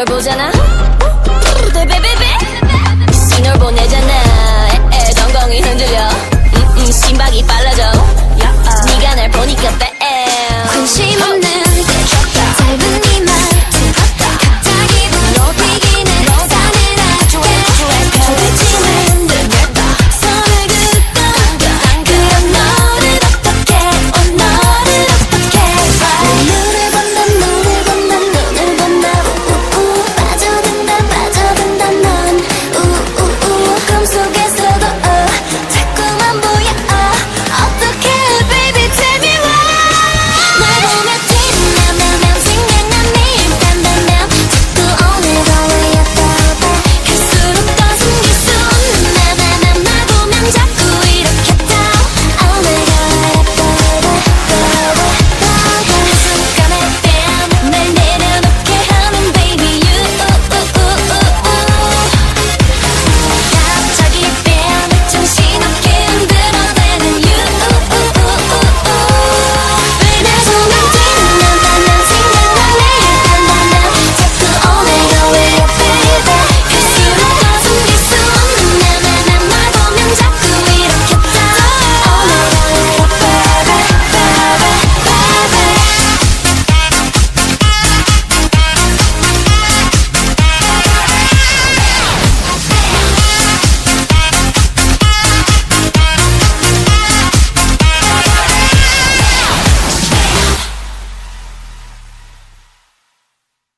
널 보잖아 베베베베 신호 보내잖아